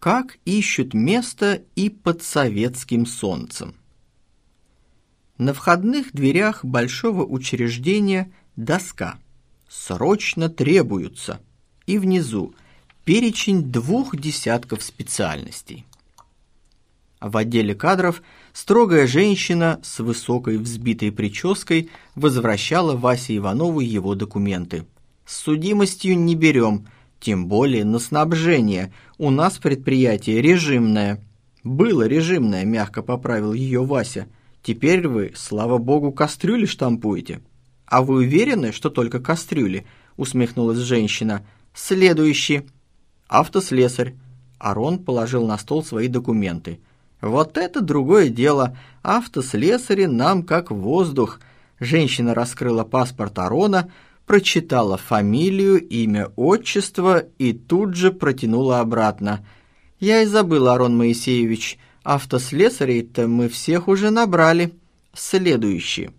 Как ищут место и под советским солнцем. На входных дверях большого учреждения доска «Срочно требуются» и внизу перечень двух десятков специальностей. В отделе кадров строгая женщина с высокой взбитой прической возвращала Васе Иванову его документы. «С судимостью не берем», тем более на снабжение. У нас предприятие режимное. Было режимное, мягко поправил ее Вася. Теперь вы, слава богу, кастрюли штампуете. А вы уверены, что только кастрюли? Усмехнулась женщина. Следующий. Автослесарь. Арон положил на стол свои документы. Вот это другое дело. Автослесари нам как воздух. Женщина раскрыла паспорт Арона, прочитала фамилию, имя, отчество и тут же протянула обратно. «Я и забыла, Арон Моисеевич, автослесарей-то мы всех уже набрали. Следующий».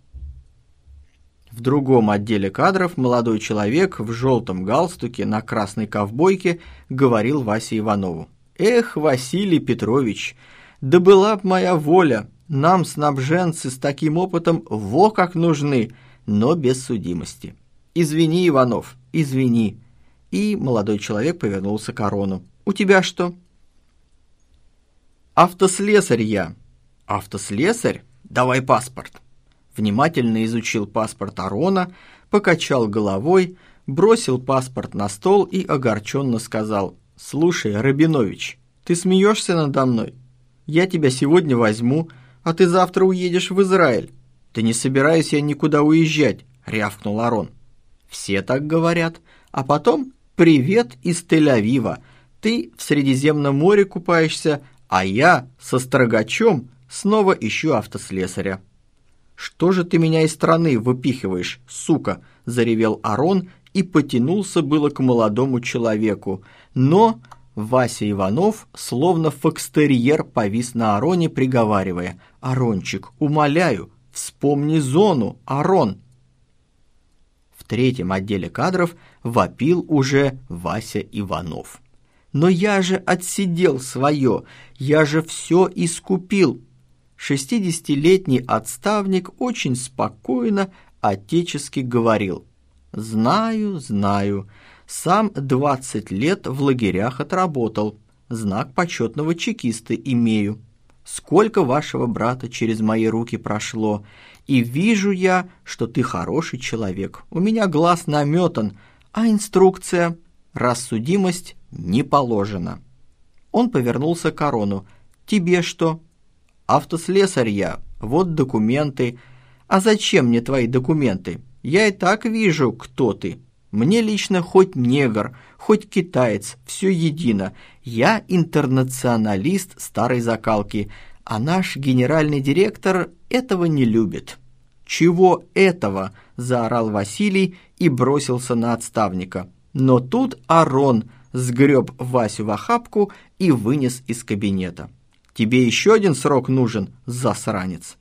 В другом отделе кадров молодой человек в желтом галстуке на красной ковбойке говорил Васе Иванову. «Эх, Василий Петрович, да была б моя воля, нам, снабженцы, с таким опытом во как нужны, но без судимости». «Извини, Иванов, извини». И молодой человек повернулся к Арону. «У тебя что?» «Автослесарь я». «Автослесарь? Давай паспорт». Внимательно изучил паспорт Арона, покачал головой, бросил паспорт на стол и огорченно сказал. «Слушай, Рабинович, ты смеешься надо мной? Я тебя сегодня возьму, а ты завтра уедешь в Израиль». «Да не собираюсь я никуда уезжать», — рявкнул Арон. Все так говорят. А потом «Привет из Тель-Авива». Ты в Средиземном море купаешься, а я со строгачом снова ищу автослесаря. «Что же ты меня из страны выпихиваешь, сука?» – заревел Арон и потянулся было к молодому человеку. Но Вася Иванов, словно фокстерьер, повис на Ароне, приговаривая. «Арончик, умоляю, вспомни зону, Арон!» Третьем отделе кадров вопил уже Вася Иванов. «Но я же отсидел свое, я же все искупил!» Шестидесятилетний отставник очень спокойно, отечески говорил. «Знаю, знаю, сам двадцать лет в лагерях отработал, знак почетного чекиста имею. Сколько вашего брата через мои руки прошло, и вижу я, что ты хороший человек. У меня глаз наметан, а инструкция, рассудимость не положена». Он повернулся к корону. «Тебе что?» «Автослесарь я, вот документы». «А зачем мне твои документы? Я и так вижу, кто ты. Мне лично хоть негр, хоть китаец, все едино. Я интернационалист старой закалки, а наш генеральный директор этого не любит». «Чего этого?» – заорал Василий и бросился на отставника. Но тут Арон сгреб Васю в охапку и вынес из кабинета. «Тебе еще один срок нужен, засранец?»